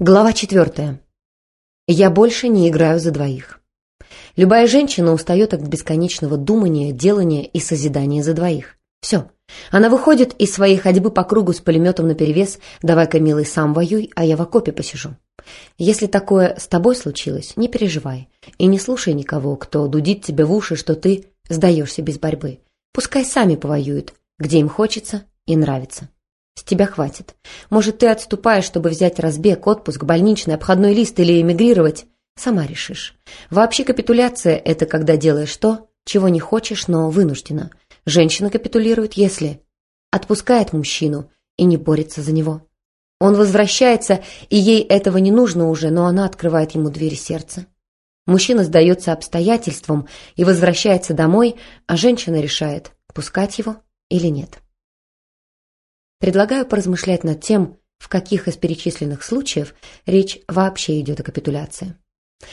Глава четвертая. Я больше не играю за двоих. Любая женщина устает от бесконечного думания, делания и созидания за двоих. Все. Она выходит из своей ходьбы по кругу с пулеметом наперевес «давай-ка, милый, сам воюй, а я в окопе посижу». Если такое с тобой случилось, не переживай и не слушай никого, кто дудит тебе в уши, что ты сдаешься без борьбы. Пускай сами повоюют, где им хочется и нравится. С тебя хватит. Может, ты отступаешь, чтобы взять разбег, отпуск, больничный, обходной лист или эмигрировать? Сама решишь. Вообще капитуляция – это когда делаешь то, чего не хочешь, но вынуждена. Женщина капитулирует, если отпускает мужчину и не борется за него. Он возвращается, и ей этого не нужно уже, но она открывает ему дверь сердца. Мужчина сдается обстоятельствам и возвращается домой, а женщина решает, пускать его или нет. Предлагаю поразмышлять над тем, в каких из перечисленных случаев речь вообще идет о капитуляции.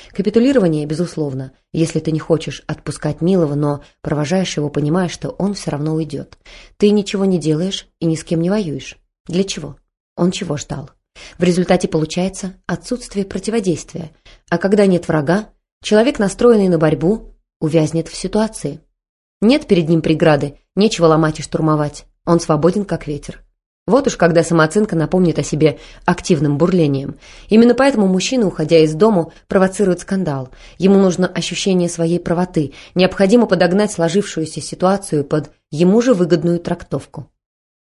Капитулирование, безусловно, если ты не хочешь отпускать милого, но провожаешь его, понимая, что он все равно уйдет. Ты ничего не делаешь и ни с кем не воюешь. Для чего? Он чего ждал? В результате получается отсутствие противодействия. А когда нет врага, человек, настроенный на борьбу, увязнет в ситуации. Нет перед ним преграды, нечего ломать и штурмовать. Он свободен, как ветер. Вот уж когда самооценка напомнит о себе активным бурлением. Именно поэтому мужчина, уходя из дому, провоцирует скандал. Ему нужно ощущение своей правоты. Необходимо подогнать сложившуюся ситуацию под ему же выгодную трактовку.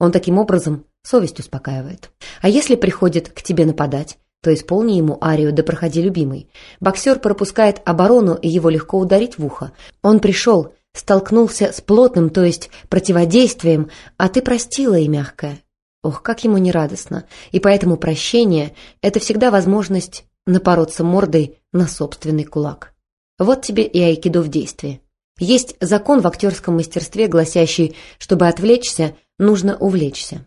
Он таким образом совесть успокаивает. А если приходит к тебе нападать, то исполни ему арию «Да проходи, любимый». Боксер пропускает оборону, и его легко ударить в ухо. Он пришел, столкнулся с плотным, то есть противодействием, а ты простила и мягкая. Ох, как ему нерадостно. И поэтому прощение – это всегда возможность напороться мордой на собственный кулак. Вот тебе и айкидо в действии. Есть закон в актерском мастерстве, гласящий, чтобы отвлечься, нужно увлечься.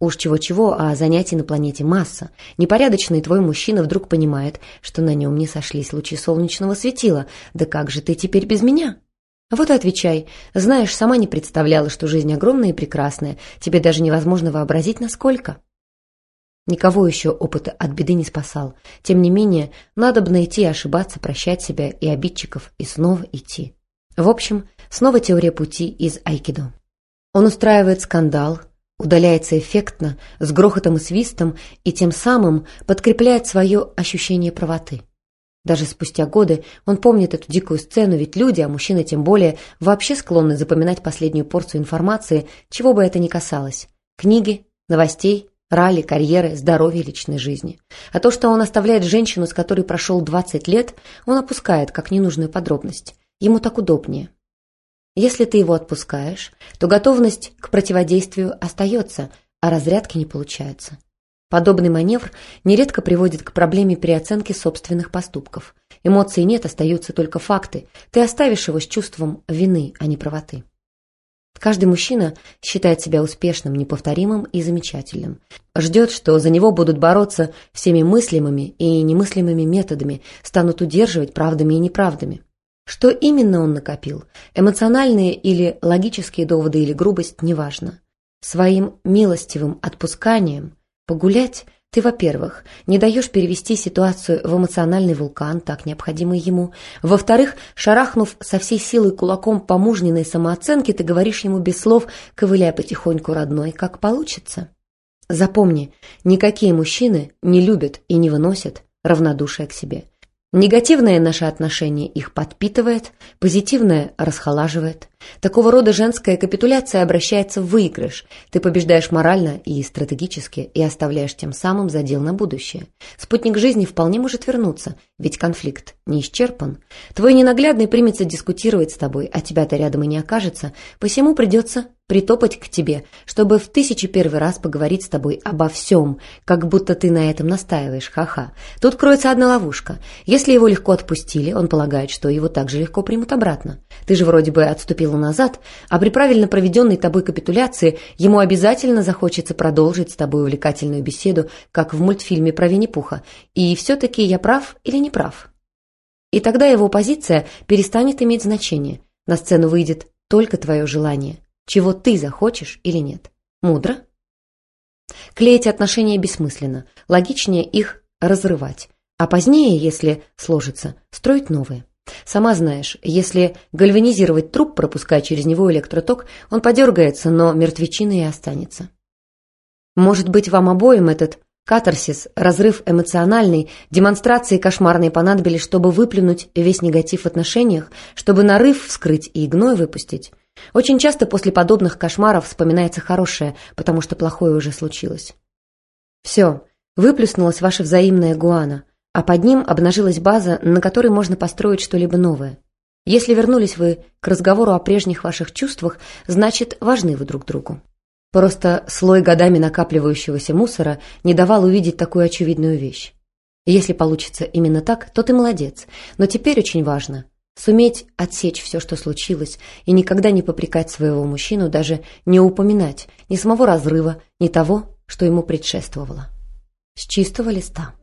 Уж чего-чего, а занятий на планете масса. Непорядочный твой мужчина вдруг понимает, что на нем не сошлись лучи солнечного светила. Да как же ты теперь без меня? Вот и отвечай. Знаешь, сама не представляла, что жизнь огромная и прекрасная. Тебе даже невозможно вообразить, насколько. Никого еще опыт от беды не спасал. Тем не менее, надо бы найти, ошибаться, прощать себя и обидчиков, и снова идти. В общем, снова теория пути из айкидо. Он устраивает скандал, удаляется эффектно, с грохотом и свистом, и тем самым подкрепляет свое ощущение правоты. Даже спустя годы он помнит эту дикую сцену, ведь люди, а мужчины тем более, вообще склонны запоминать последнюю порцию информации, чего бы это ни касалось. Книги, новостей, ралли, карьеры, здоровья личной жизни. А то, что он оставляет женщину, с которой прошел 20 лет, он опускает как ненужную подробность. Ему так удобнее. Если ты его отпускаешь, то готовность к противодействию остается, а разрядки не получается. Подобный маневр нередко приводит к проблеме переоценки собственных поступков. Эмоций нет, остаются только факты. Ты оставишь его с чувством вины, а не правоты. Каждый мужчина считает себя успешным, неповторимым и замечательным. Ждет, что за него будут бороться всеми мыслимыми и немыслимыми методами, станут удерживать правдами и неправдами. Что именно он накопил, эмоциональные или логические доводы или грубость, неважно. Своим милостивым отпусканием Погулять ты, во-первых, не даешь перевести ситуацию в эмоциональный вулкан, так необходимый ему. Во-вторых, шарахнув со всей силой кулаком по мужниной самооценке, ты говоришь ему без слов, ковыляя потихоньку родной, как получится. Запомни, никакие мужчины не любят и не выносят равнодушие к себе. Негативное наше отношение их подпитывает, позитивное расхолаживает. Такого рода женская капитуляция обращается в выигрыш. Ты побеждаешь морально и стратегически и оставляешь тем самым задел на будущее. Спутник жизни вполне может вернуться, ведь конфликт не исчерпан. Твой ненаглядный примется дискутировать с тобой, а тебя-то рядом и не окажется, посему придется притопать к тебе, чтобы в тысячи первый раз поговорить с тобой обо всем, как будто ты на этом настаиваешь, ха-ха. Тут кроется одна ловушка. Если его легко отпустили, он полагает, что его так же легко примут обратно. Ты же вроде бы отступила назад, а при правильно проведенной тобой капитуляции ему обязательно захочется продолжить с тобой увлекательную беседу, как в мультфильме про Винни-Пуха. И все-таки я прав или не прав? И тогда его позиция перестанет иметь значение. На сцену выйдет только твое желание – чего ты захочешь или нет. Мудро? Клеить отношения бессмысленно. Логичнее их разрывать, а позднее, если сложится, строить новые. Сама знаешь, если гальванизировать труп, пропуская через него электроток, он подергается, но мертвечиной и останется. Может быть, вам обоим этот катарсис, разрыв эмоциональный, демонстрации кошмарные понадобились, чтобы выплюнуть весь негатив в отношениях, чтобы нарыв вскрыть и гной выпустить. Очень часто после подобных кошмаров вспоминается хорошее, потому что плохое уже случилось. Все, выплеснулась ваша взаимная гуана, а под ним обнажилась база, на которой можно построить что-либо новое. Если вернулись вы к разговору о прежних ваших чувствах, значит, важны вы друг другу. Просто слой годами накапливающегося мусора не давал увидеть такую очевидную вещь. Если получится именно так, то ты молодец. Но теперь очень важно суметь отсечь все, что случилось, и никогда не попрекать своего мужчину, даже не упоминать ни самого разрыва, ни того, что ему предшествовало. С чистого листа.